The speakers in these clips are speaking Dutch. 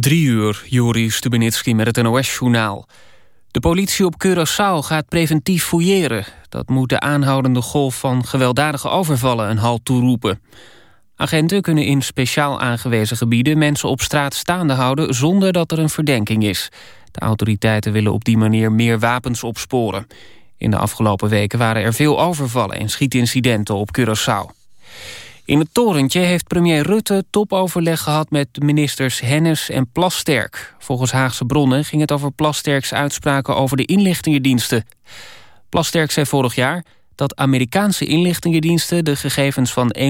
Drie uur, Juri Stubenitski met het NOS-journaal. De politie op Curaçao gaat preventief fouilleren. Dat moet de aanhoudende golf van gewelddadige overvallen een halt toeroepen. Agenten kunnen in speciaal aangewezen gebieden mensen op straat staande houden... zonder dat er een verdenking is. De autoriteiten willen op die manier meer wapens opsporen. In de afgelopen weken waren er veel overvallen en schietincidenten op Curaçao. In het torentje heeft premier Rutte topoverleg gehad met ministers Hennis en Plasterk. Volgens Haagse bronnen ging het over Plasterks uitspraken over de inlichtingendiensten. Plasterk zei vorig jaar dat Amerikaanse inlichtingendiensten... de gegevens van 1,8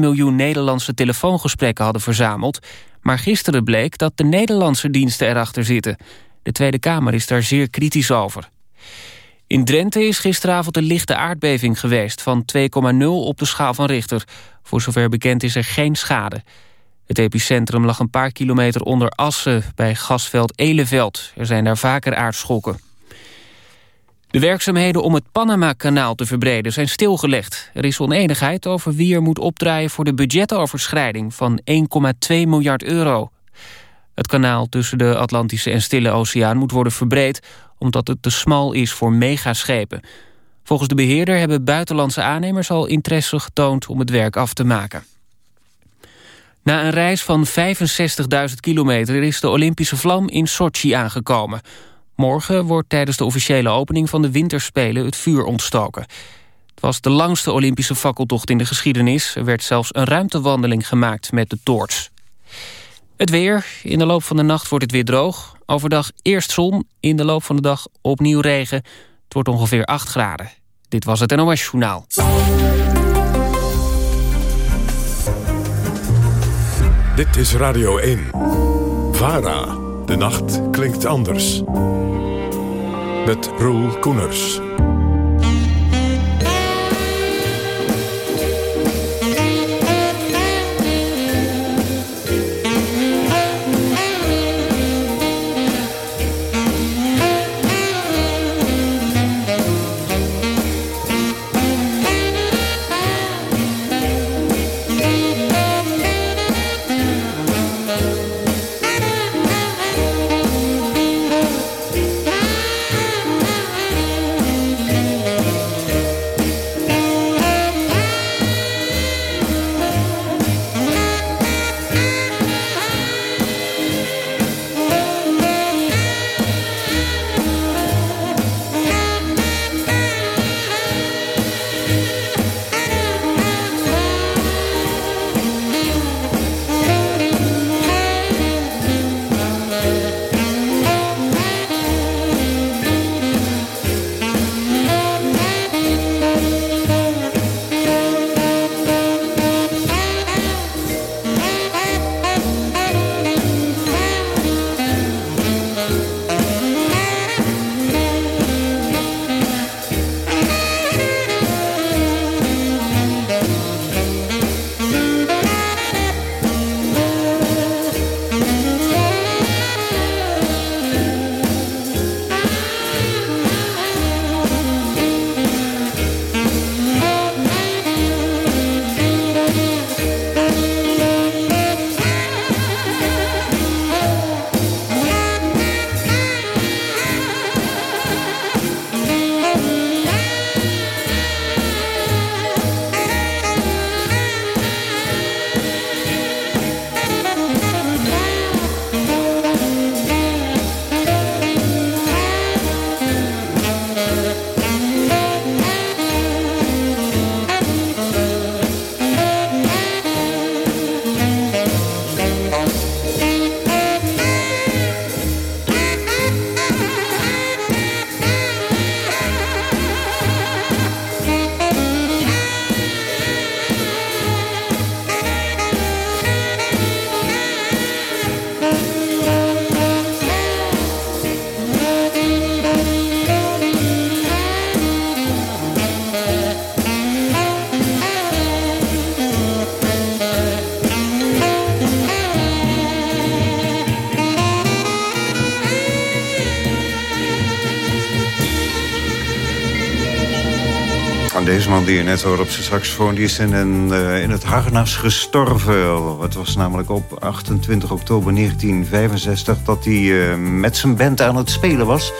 miljoen Nederlandse telefoongesprekken hadden verzameld. Maar gisteren bleek dat de Nederlandse diensten erachter zitten. De Tweede Kamer is daar zeer kritisch over. In Drenthe is gisteravond een lichte aardbeving geweest... van 2,0 op de schaal van Richter. Voor zover bekend is er geen schade. Het epicentrum lag een paar kilometer onder Assen... bij gasveld Eleveld. Er zijn daar vaker aardschokken. De werkzaamheden om het Panama-kanaal te verbreden zijn stilgelegd. Er is oneenigheid over wie er moet opdraaien... voor de budgetoverschrijding van 1,2 miljard euro. Het kanaal tussen de Atlantische en Stille Oceaan moet worden verbreed omdat het te smal is voor megaschepen. Volgens de beheerder hebben buitenlandse aannemers al interesse getoond om het werk af te maken. Na een reis van 65.000 kilometer is de Olympische vlam in Sochi aangekomen. Morgen wordt tijdens de officiële opening van de winterspelen het vuur ontstoken. Het was de langste Olympische fakkeltocht in de geschiedenis. Er werd zelfs een ruimtewandeling gemaakt met de toorts. Het weer. In de loop van de nacht wordt het weer droog. Overdag eerst zon, in de loop van de dag opnieuw regen. Het wordt ongeveer 8 graden. Dit was het NOS Journaal. Dit is Radio 1. VARA. De nacht klinkt anders. Met Roel Koeners. Die je net hoorde op zijn saxofoon... die is in, een, uh, in het harnas gestorven. Het was namelijk op 28 oktober 1965... dat hij uh, met zijn band aan het spelen was.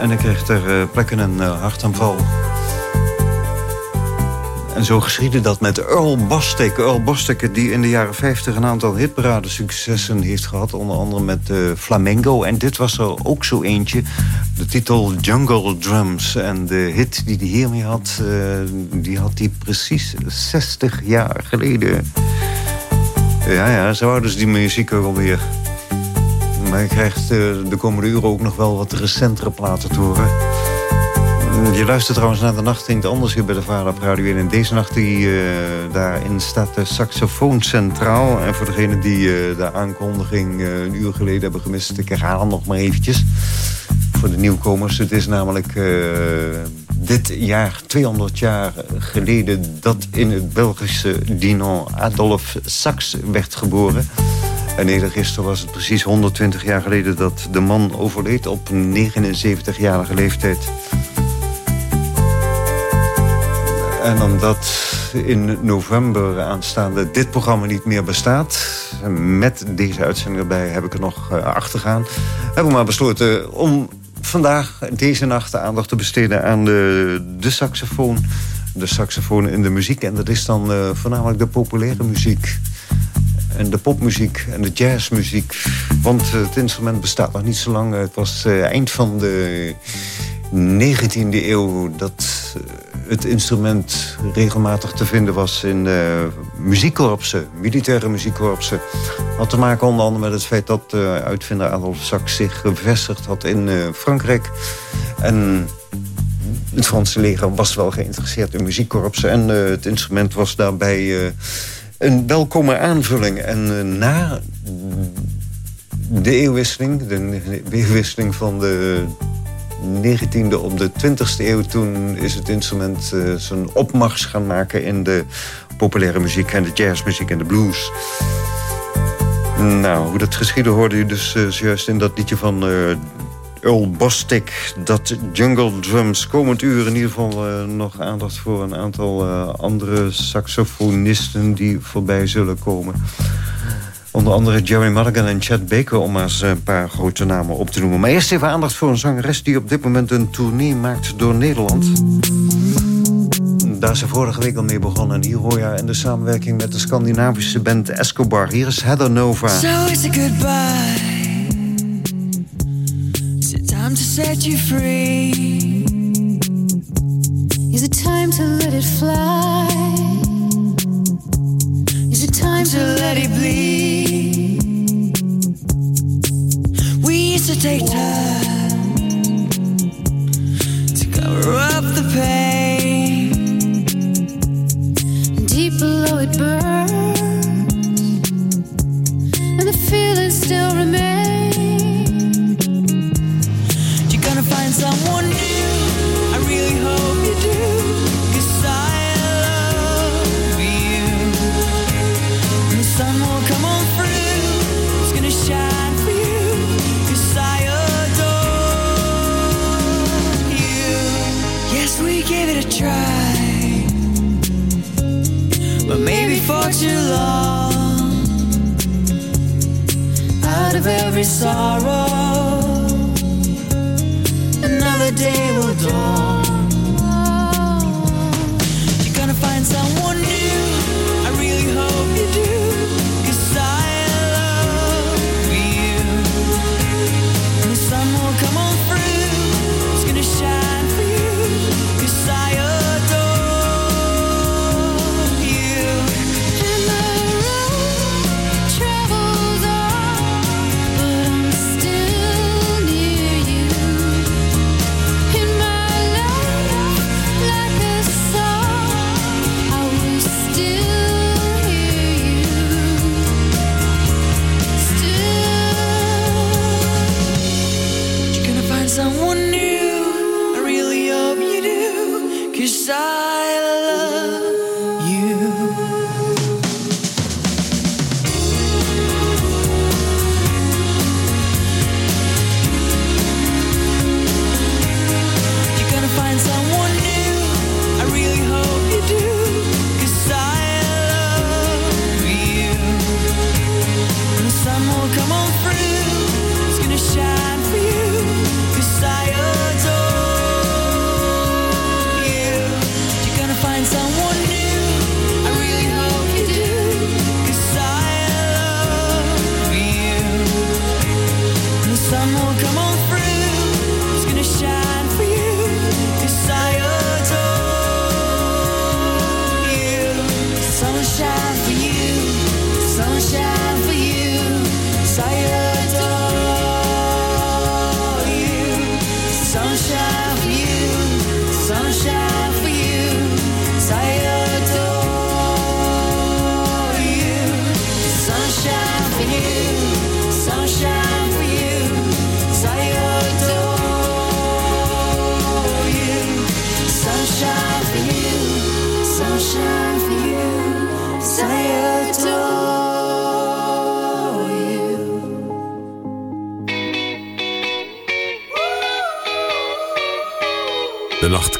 En hij kreeg ter uh, plekke een hartaanval. En zo geschiedde dat met Earl Bostic. Earl Bostic die in de jaren 50 een aantal hitparade successen heeft gehad. Onder andere met Flamengo. En dit was er ook zo eentje. De titel Jungle Drums. En de hit die hij hiermee had, uh, die had hij precies 60 jaar geleden. Ja, ja, zo houden ze die muziek ook alweer. Maar je krijgt uh, de komende uren ook nog wel wat recentere platen te horen. Je luistert trouwens naar de nacht in het anders hier bij de Vader op Radio 1. En deze nacht die, uh, daarin staat de saxofoon centraal. En voor degenen die de aankondiging een uur geleden hebben gemist... ik herhaal nog maar eventjes voor de nieuwkomers. Het is namelijk dit jaar 200 jaar geleden... dat in het Belgische Dinan Adolf Sax werd geboren... En eergisteren was het precies 120 jaar geleden dat de man overleed op 79-jarige leeftijd. En omdat in november aanstaande dit programma niet meer bestaat... met deze uitzending erbij heb ik er nog uh, achter gaan... hebben we maar besloten om vandaag, deze nacht, de aandacht te besteden aan de, de saxofoon. De saxofoon in de muziek. En dat is dan uh, voornamelijk de populaire muziek. En de popmuziek en de jazzmuziek. Want het instrument bestaat nog niet zo lang. Het was uh, eind van de 19e eeuw dat het instrument regelmatig te vinden was in uh, muziekkorpsen, militaire muziekkorpsen. Had te maken onder andere met het feit dat uh, uitvinder Adolf Sax zich gevestigd had in uh, Frankrijk. En het Franse leger was wel geïnteresseerd in muziekkorpsen. En het instrument was daarbij een welkome aanvulling. En na de eeuwwisseling, de eeuwwisseling van de 19e op de 20e eeuw... toen is het instrument uh, zijn opmars gaan maken... in de populaire muziek en de jazzmuziek en de blues. Nou, hoe dat geschieden hoorde u dus uh, zojuist in dat liedje van uh, Earl Bostic. Dat Jungle Drums. Komend uur in ieder geval nog aandacht voor een aantal andere saxofonisten... die voorbij zullen komen. Onder andere Jerry Mulligan en Chad Baker, om maar eens een paar grote namen op te noemen. Maar eerst even aandacht voor een zangeres die op dit moment een tournee maakt door Nederland. Daar is ze vorige week al mee begonnen. En hier hoor je in de samenwerking met de Scandinavische band Escobar. Hier is Heather Nova. So it's a goodbye. Is it time to set you free? Is it time to let it fly? Is it time to let it bleed? We used to take time to cover up the pain. Deep below it burns, too long. Out of every sorrow another day will dawn.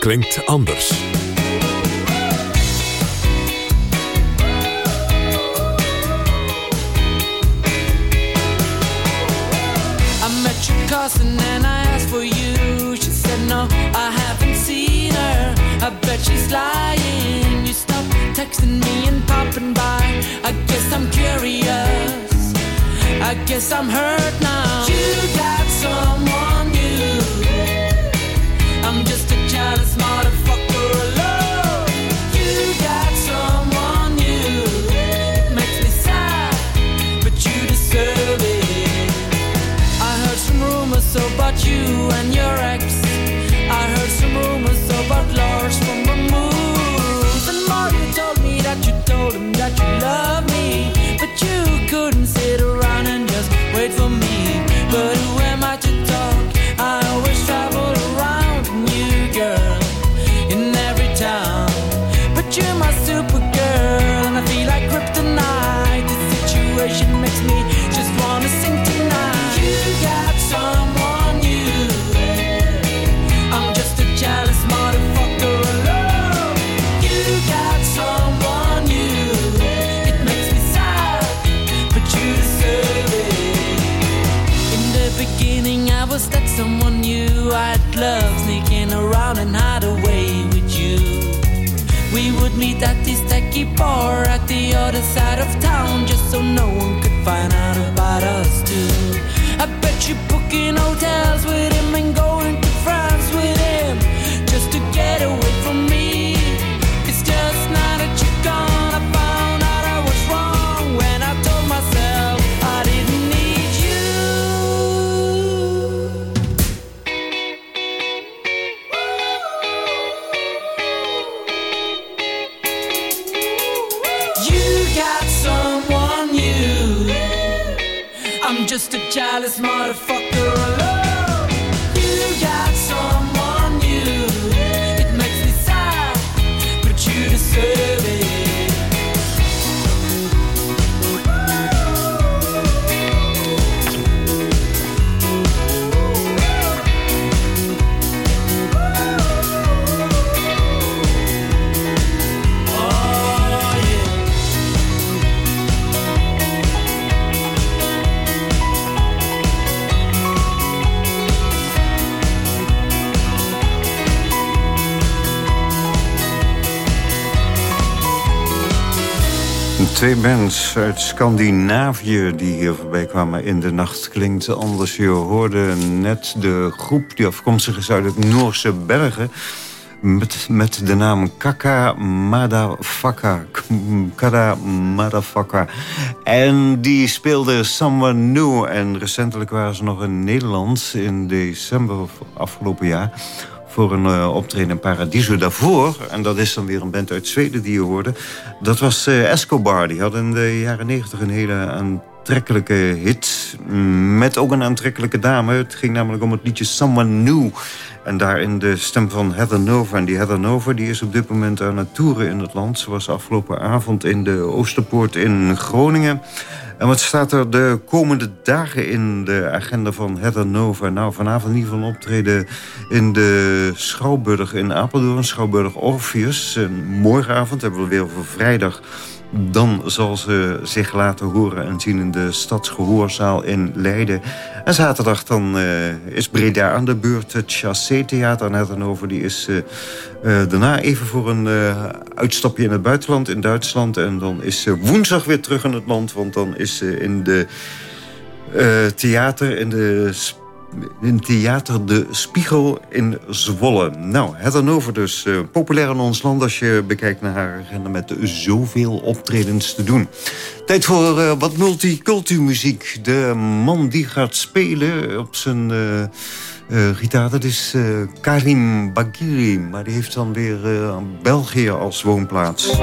Klinkt anders. And I asked for you. She said, No, I haven't seen her. I bet she's lying. You stopped texting me and popping by. I guess I'm curious. I guess I'm hurt now. You got someone rumors about you and your ex. I heard some rumors about Lars from tacky bar at the other side of town just so no one could find out about us two. I bet you booking hotels with him I'm just a jealous motherfucker alone. Twee bands uit Scandinavië die hier voorbij kwamen in de nacht klinkt anders. Je hoorde net de groep die afkomstig is uit het Noorse bergen. Met, met de naam Kaka Madafaka. Kada Madafaka. En die speelde Someone New. En recentelijk waren ze nog in Nederland in december afgelopen jaar voor een uh, optreden in Paradiso daarvoor. En dat is dan weer een band uit Zweden die je hoorde. Dat was uh, Escobar. Die had in de jaren negentig een hele aantrekkelijke hit. Met ook een aantrekkelijke dame. Het ging namelijk om het liedje Someone New. En daarin de stem van Heather Nova. En die Heather Nova die is op dit moment aan het toeren in het land. Ze was afgelopen avond in de Oosterpoort in Groningen. En wat staat er de komende dagen in de agenda van Heather Nova? Nou, vanavond in ieder geval optreden in de Schouwburg in Apeldoorn. Schouwburg Orpheus. En morgenavond hebben we weer over vrijdag... Dan zal ze zich laten horen en zien in de Stadsgehoorzaal in Leiden. En zaterdag dan uh, is Breda aan de beurt. Het Chassé Theater net over. Die is uh, uh, daarna even voor een uitstapje in het buitenland in Duitsland. En dan is ze woensdag weer terug in het land. Want dan is ze in de theater in de in Theater De Spiegel in Zwolle. Nou, het over dus. Uh, populair in ons land als je bekijkt naar haar agenda... met zoveel optredens te doen. Tijd voor uh, wat multicultuurmuziek. De man die gaat spelen op zijn uh, gitaar... dat is Karim Bagiri. Maar die heeft dan weer België als woonplaats.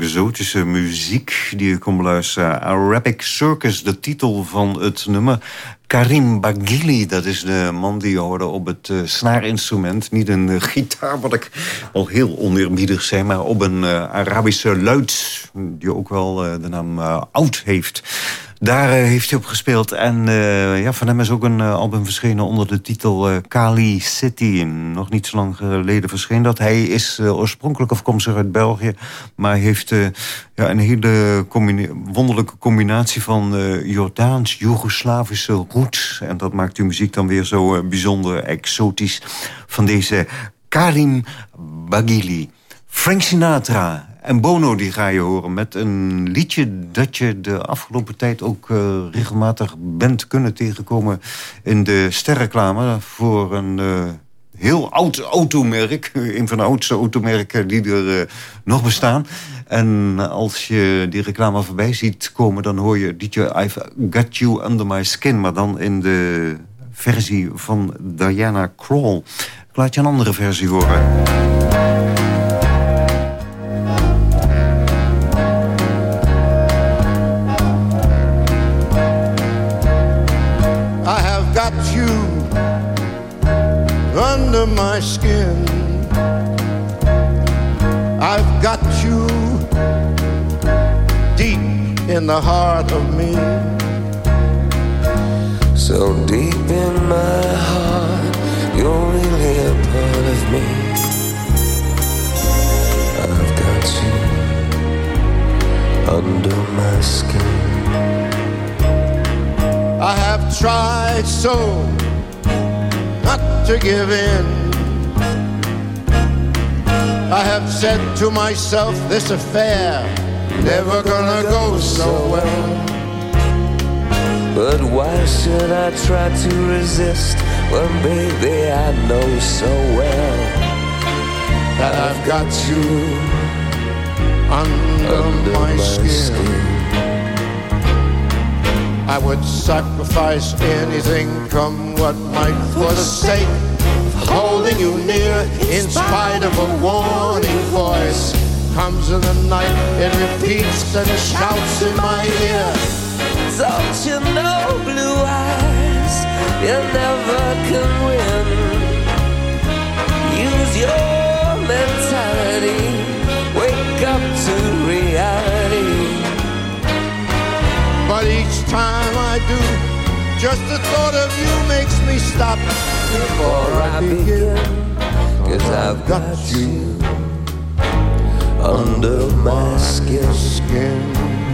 Exotische muziek die je kon beluisteren. Arabic Circus, de titel van het nummer. Karim Bagili, dat is de man die je hoorde op het uh, snaarinstrument. Niet een uh, gitaar, wat ik al heel oneerbiedig zei... maar op een uh, Arabische luid, die ook wel de naam Oud heeft. Daar heeft hij op gespeeld. En ja, van hem is ook een album verschenen onder de titel Kali City. Nog niet zo lang geleden verscheen dat. Hij is oorspronkelijk afkomstig uit België... maar heeft ja, een hele wonderlijke combinatie van Jordaans, Joegoslavische en dat maakt uw muziek dan weer zo bijzonder exotisch. Van deze Karim Bagili. Frank Sinatra en Bono die ga je horen met een liedje... dat je de afgelopen tijd ook uh, regelmatig bent kunnen tegenkomen... in de sterreclame voor een... Uh, heel oud automerk. Een van de oudste automerken die er uh, nog bestaan. En als je die reclame voorbij ziet komen... dan hoor je liedje I've Got You Under My Skin... maar dan in de versie van Diana Krall. Ik laat je een andere versie horen. My skin I've got you deep in the heart of me. So deep in my heart, you're really a part of me. I've got you under my skin. I have tried so not to give in. I have said to myself, this affair never gonna go so well. But why should I try to resist when, baby, I know so well that I've got you under, under my, my skin. skin. I would sacrifice anything, come what might, for the sake holding you near in spite of a warning voice. Comes in the night it repeats and shouts in my ear. Don't you know blue eyes you never can win. Use your mentality wake up to reality. But each time I do just the thought of you makes me stop before I begin. Cause I've got you under my skin.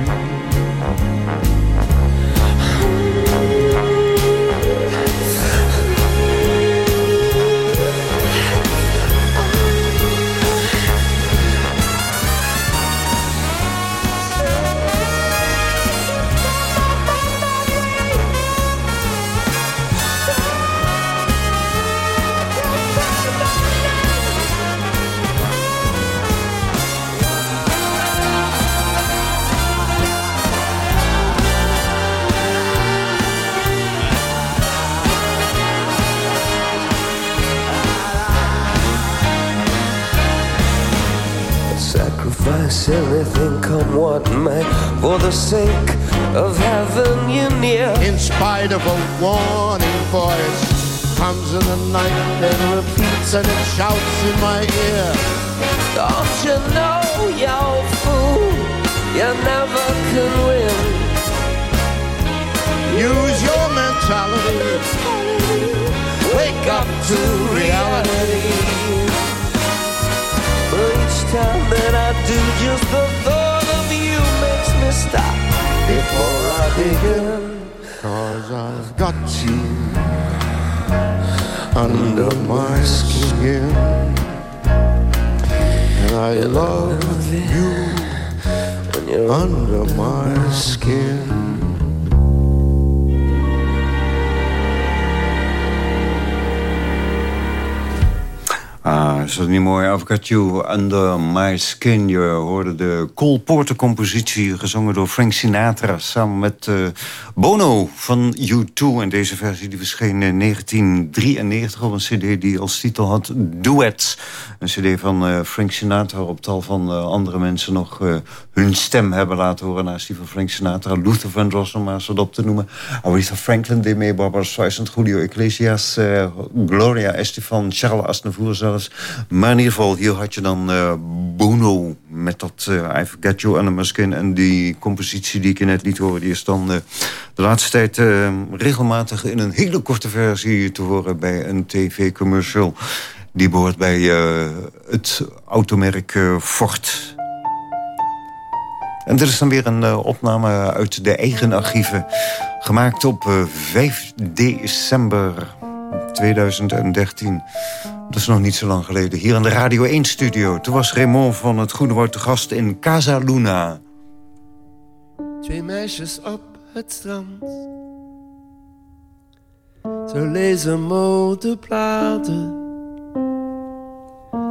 Anything come what may for the sake of having you near. In spite of a warning voice comes in the night and repeats and it shouts in my ear. Don't you know, you fool, you never can win. Use your mentality. Wake up to reality time that I do, just the begin. Cause I've got you under my skin. And I love you when you're under my skin. Is dat niet mooi? I've got you under my skin. Je hoorde de Cole Porter compositie gezongen door Frank Sinatra... samen met uh, Bono van U2. En deze versie die verscheen in 1993 op een cd die als titel had Duets. Een cd van uh, Frank Sinatra op tal van uh, andere mensen nog hun stem hebben laten horen... naast die van Frank Sinatra, Luther Vandross om maar eens wat op te noemen. Aretha Franklin mee, Barbara Streisand, Julio Iglesias... Gloria Estefan, Charles Aznavour Maar in ieder geval, hier had je dan uh, Bono met dat uh, I Forget You Under My Skin. En die compositie die ik je net liet horen... die is dan uh, de laatste tijd regelmatig in een hele korte versie te horen... bij een tv-commercial. Die behoort bij het automerk Ford. En dit is dan weer een opname uit de eigen archieven. Gemaakt op 5 december 2013. Dat is nog niet zo lang geleden. Hier in de Radio 1-studio. Toen was Raymond van het Groene Woud te gast in Casa Luna. Twee meisjes op het strand. Ze lezen modebladen.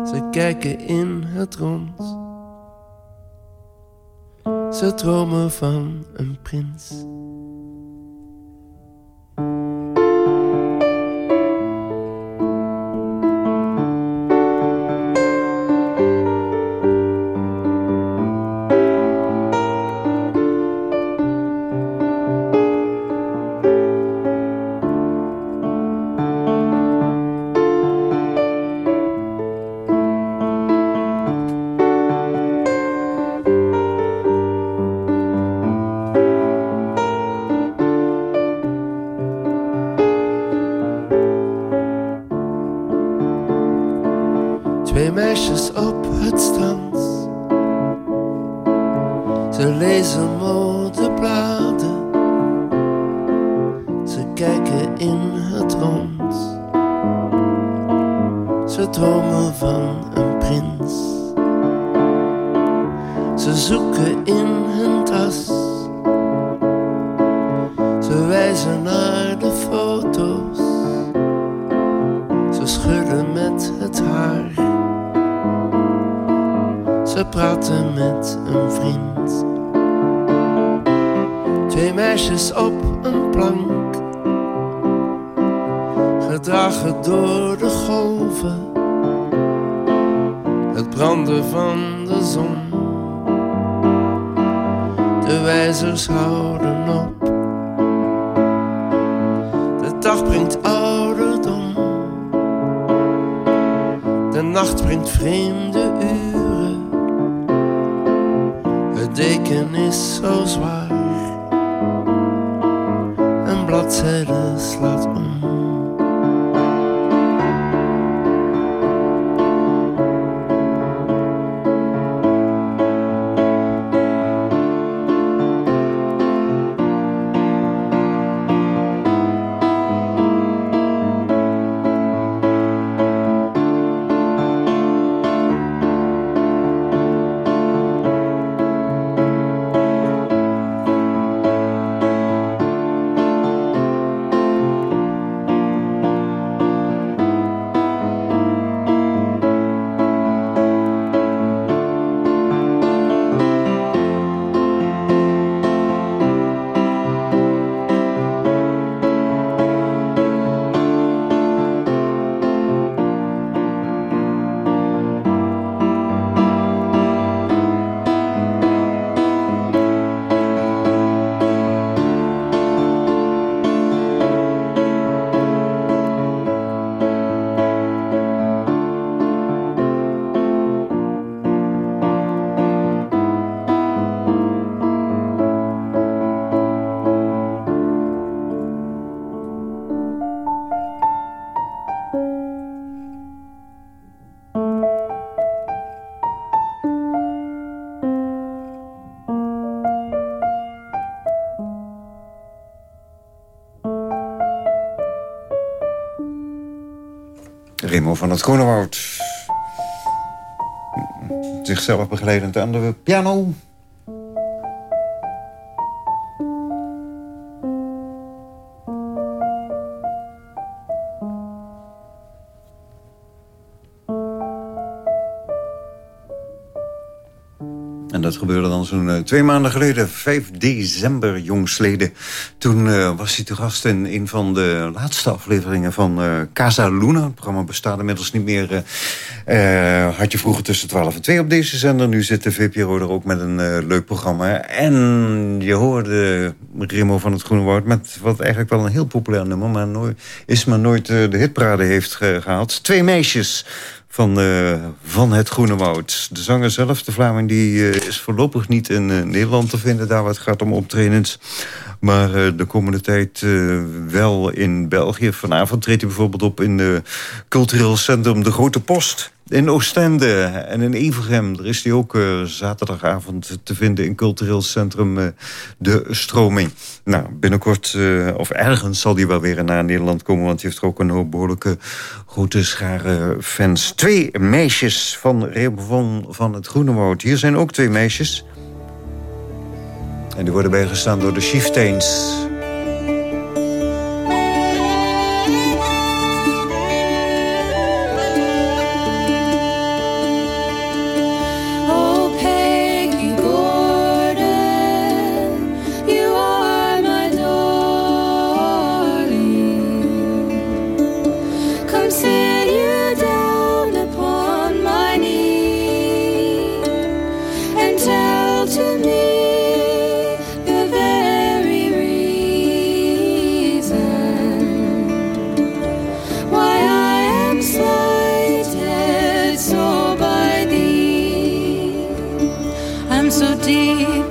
Ze kijken in het rond. Ze dromen van een prins. Van het Groenewoud. Zichzelf begeleidend aan de piano. En dat gebeurde dan zo'n eh, twee maanden geleden, 5 december jongsleden. Toen eh, was hij te gast in een van de laatste afleveringen van eh, Casa Luna. Het programma bestaat inmiddels niet meer. had je vroeger tussen 12 en 2 op deze zender. Nu zit de VPRO er ook met een leuk programma. En je hoorde Remo van het Groene Woud met wat eigenlijk wel een heel populair nummer... maar nooit, is maar nooit de hitparade heeft ge- gehaald. Twee meisjes van, eh, van het Groene Woud. De zanger zelf, de Vlaming, die eh, is voorlopig niet in eh, Nederland te vinden... daar waar het gaat om optredens. Maar de komende tijd wel in België. Vanavond treedt hij bijvoorbeeld op in het cultureel centrum De Grote Post... In Oostende en in Evergem. Daar is hij ook zaterdagavond te vinden in cultureel centrum De Stroming. Nou, binnenkort, of ergens zal hij wel weer naar Nederland komen... want hij heeft er ook een behoorlijke grote schare fans. Twee meisjes van Rebon van het Groene Woud. Hier zijn ook twee meisjes. En die worden bijgestaan door de Chieftains. Deep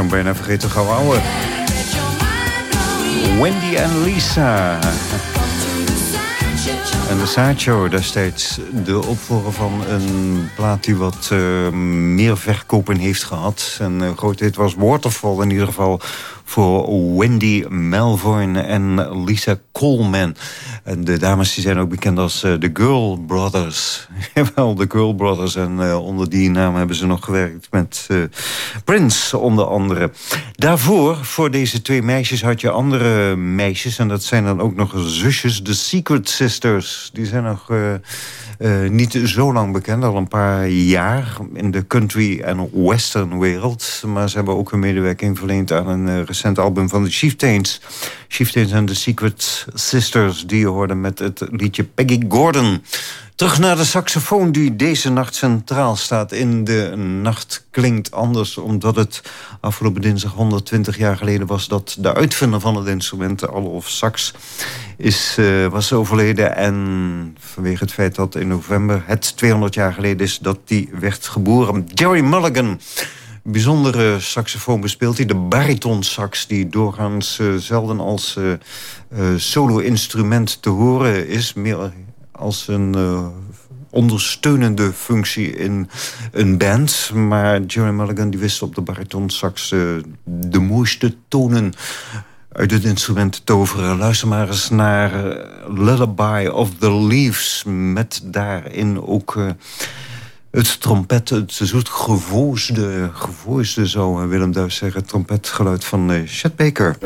zou hem bijna vergeten gauw ouwe. Wendy en Lisa. En de Sideshow destijds de opvolger van een plaat die wat uh, meer verkopen heeft gehad. Een uh, hit was Waterfall in ieder geval voor Wendy Melvoin en Lisa Coleman. En de dames die zijn ook bekend als uh, de Girl Brothers. Jawel, de Girl Brothers. En uh, onder die naam hebben ze nog gewerkt met uh, Prince onder andere. Daarvoor, voor deze twee meisjes, had je andere meisjes. En dat zijn dan ook nog zusjes, de Secret Sisters. Die zijn nog... Niet zo lang bekend, al een paar jaar in de country- en western wereld. Maar ze hebben ook hun medewerking verleend aan een album van de Chieftains. Chieftains en The Secret Sisters, die je hoorde met het liedje Peggy Gordon. Terug naar de saxofoon die deze nacht centraal staat in de nacht klinkt anders... omdat het afgelopen dinsdag 120 jaar geleden was... dat de uitvinder van het instrument, Adolf Sax, is, uh, was overleden. En vanwege het feit dat in november het 200 jaar geleden is... dat die werd geboren. Jerry Mulligan bijzondere saxofoon bespeelt hij. De baritonsax, die doorgaans uh, zelden als uh, uh, solo-instrument te horen is. Meer als een ondersteunende functie in een band. Maar Jerry Mulligan die wist op de baritonsax de mooiste tonen uit het instrument toveren. Luister maar eens naar Lullaby of the Leaves... met daarin ook... Het trompet, het zoet gevoosde, gevoosde zou Willem Duis zeggen... trompetgeluid van uh, Chet Baker.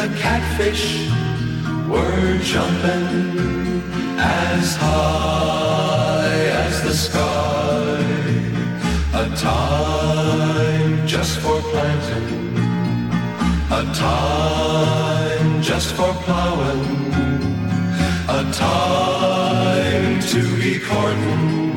The catfish were jumping as high as the sky. A time just for planting, a time just for plowing, a time to be courting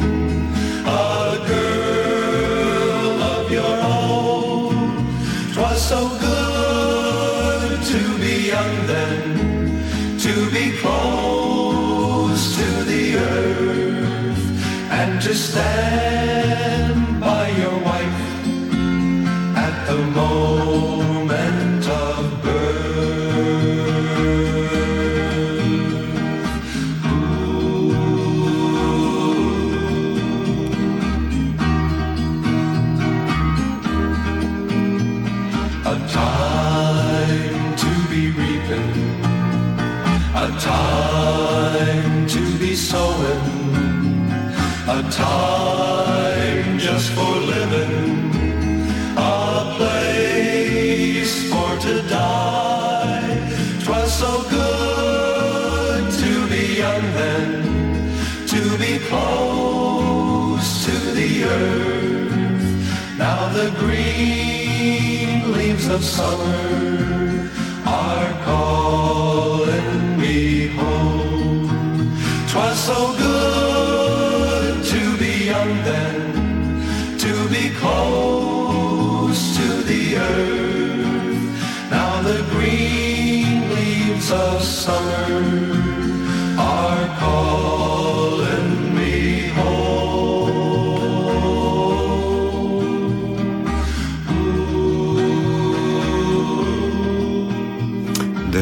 stand of summer are calling me home. 'Twas so good to be young then, to be close to the earth. Now the green leaves of summer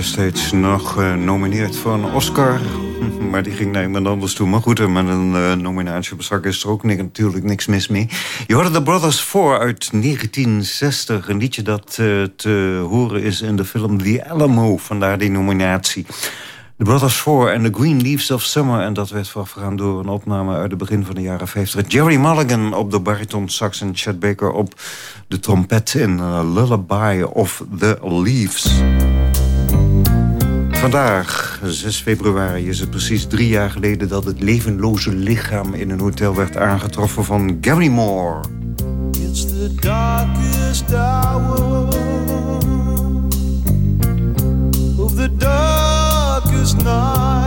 Destijds nog genomineerd voor een Oscar. Maar die ging naar iemand anders toe. Maar goed, eh, met een eh, nominatie op zak is er ook natuurlijk niks mis mee. Je hoorde The Brothers 4 uit 1960. Een liedje dat eh, te horen is in de film The Alamo. Vandaar die nominatie. The Brothers 4 en The Green Leaves of Summer. En dat werd voorafgegaan door een opname uit het begin van de jaren 50. Jerry Mulligan op de bariton sax en Chet Baker op de trompet in eh, Lullaby of the Leaves. Vandaag, 6 februari, is het precies drie jaar geleden... dat het levenloze lichaam in een hotel werd aangetroffen van Gary Moore. It's the darkest hour of the darkest night.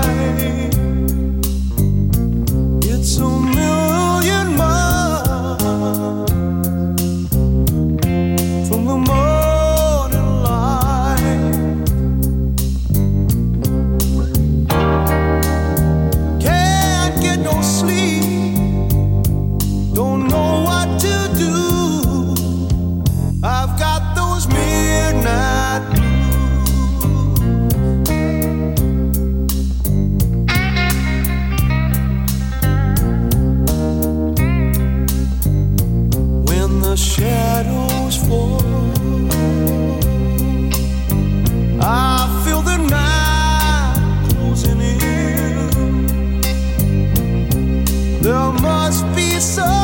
There must be some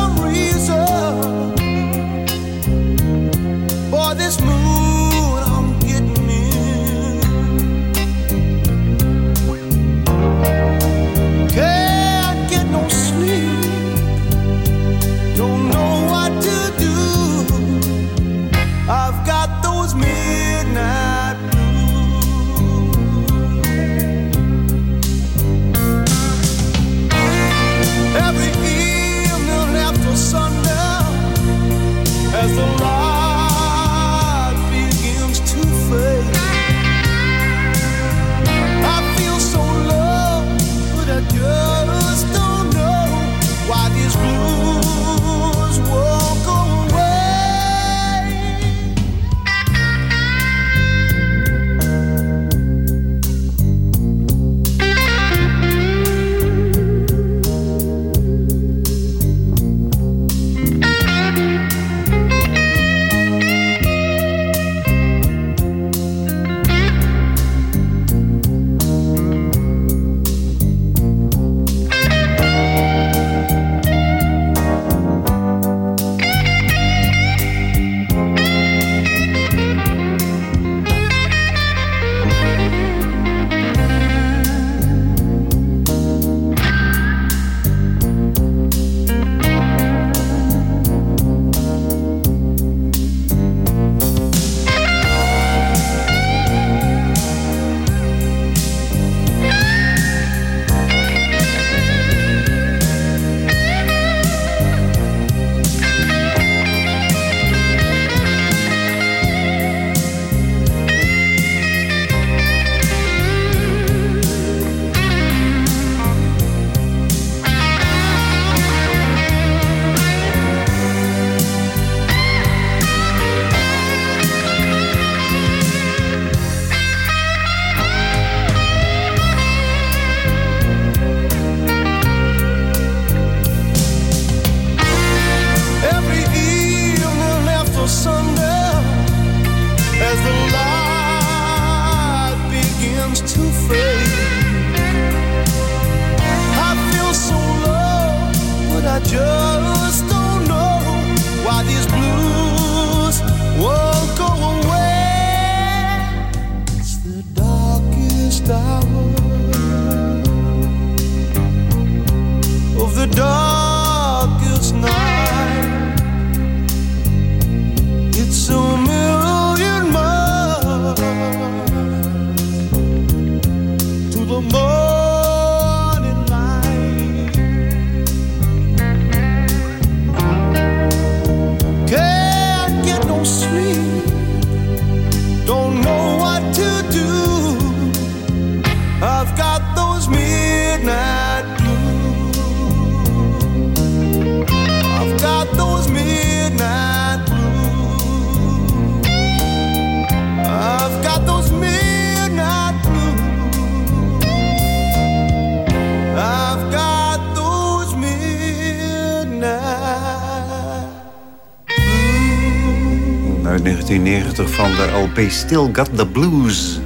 LP Still Got the Blues.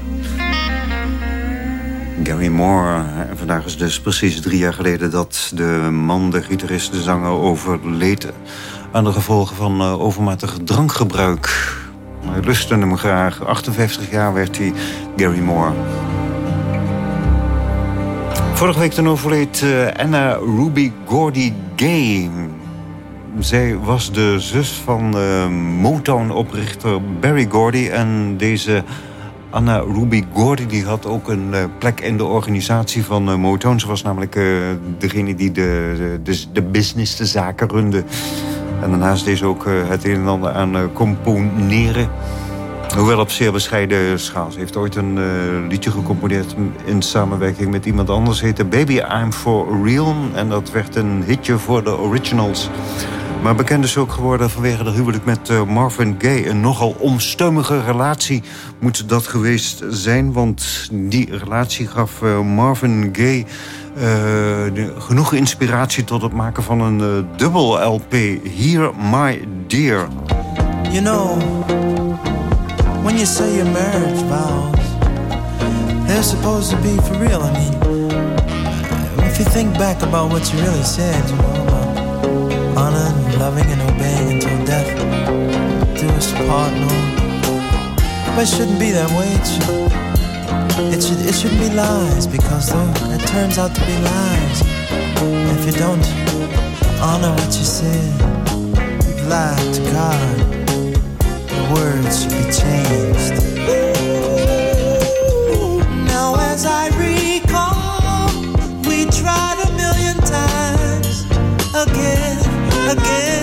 Gary Moore. Vandaag is dus precies drie jaar geleden dat de man, de gitarist, de zanger overleed aan de gevolgen van uh, overmatig drankgebruik. Hij lustte hem graag. 58 jaar werd hij, Gary Moore. Vorige week ten overleed uh, Anna Ruby Gordy Gay. Zij was de zus van uh, Motown-oprichter Barry Gordy. En deze Anna Ruby Gordy die had ook een uh, plek in de organisatie van uh, Motown. Ze was namelijk degene die de, de, de business, de zaken runde. En daarnaast deed ze ook het een en ander aan componeren. Hoewel op zeer bescheiden schaal. Ze heeft ooit een liedje gecomponeerd in samenwerking met iemand anders. heette Baby I'm For Real. En dat werd een hitje voor de originals. Maar bekend is ook geworden vanwege de huwelijk met uh, Marvin Gaye. Een nogal omstummige relatie moet dat geweest zijn. Want die relatie gaf uh, Marvin Gaye uh, de, genoeg inspiratie tot het maken van een dubbel LP. Here My Dear. You know, when you say your marriage vows, they're supposed to be for real. I mean, if you think back about what you really said, you about honor and loving and obeying until death do us part. No, but it shouldn't be that way. It should, it should, it shouldn't be lies because though it turns out to be lies, if you don't honor what you said, you've lied to God. The words should be changed. Now as I recall, we tried a million times again again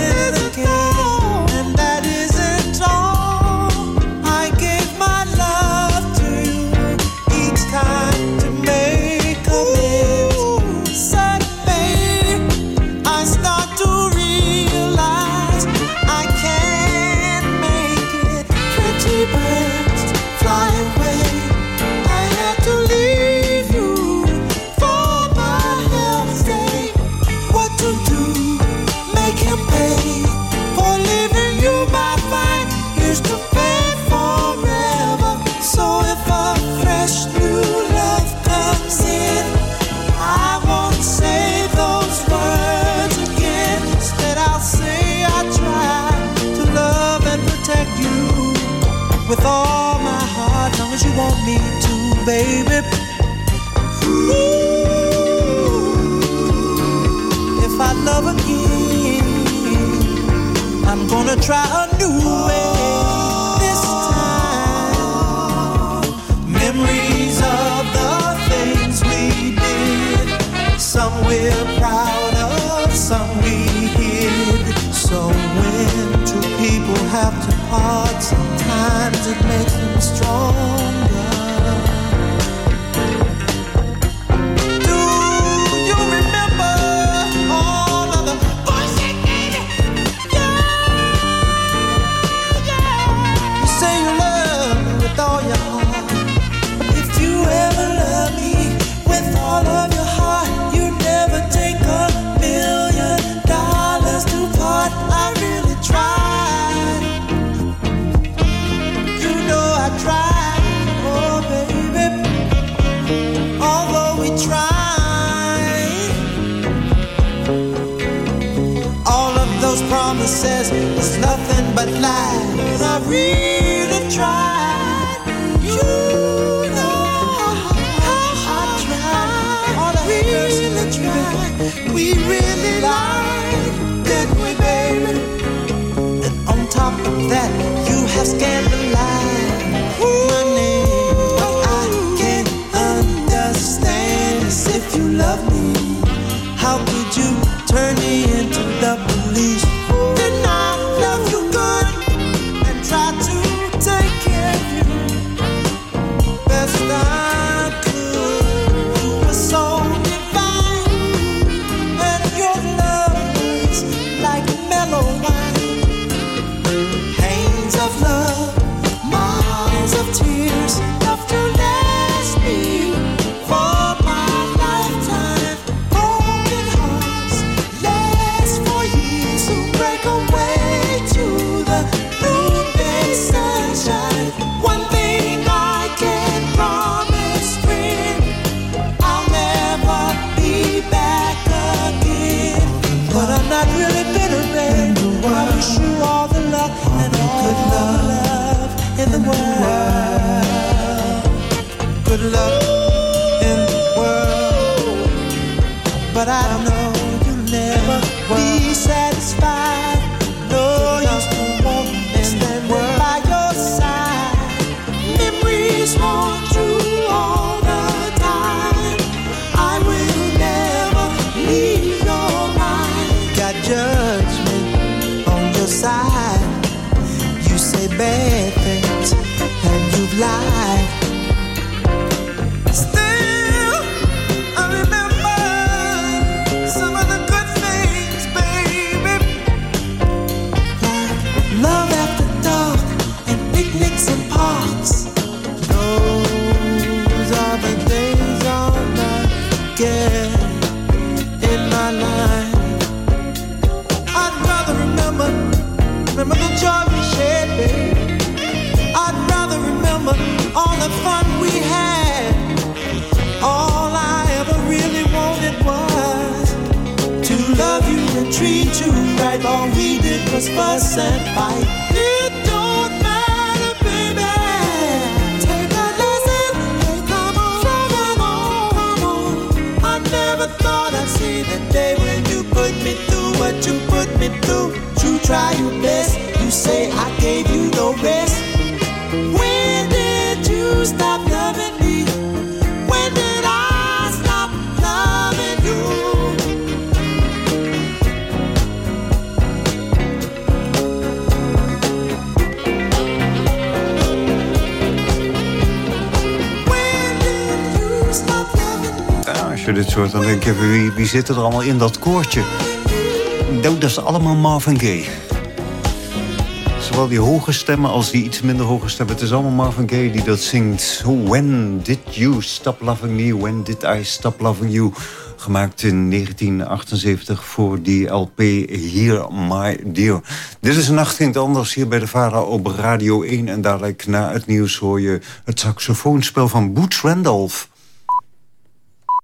those says was nothing but lies. I really tried. You know how I tried. All I really tried. We really lied, didn't we, baby? And on top of that, you have scandalized my name. What I can't understand if you love me, how could you turn baby Die zitten er allemaal in dat koortje? Dat is allemaal Marvin Gaye. Zowel die hoge stemmen als die iets minder hoge stemmen. Het is allemaal Marvin Gaye die dat zingt. When did you stop loving me? When did I stop loving you? Gemaakt in 1978 voor die LP Here My Dear. Dit is een nacht anders hier bij de Vara op Radio 1. En dadelijk na het nieuws hoor je het saxofoonspel van Boots Randolph.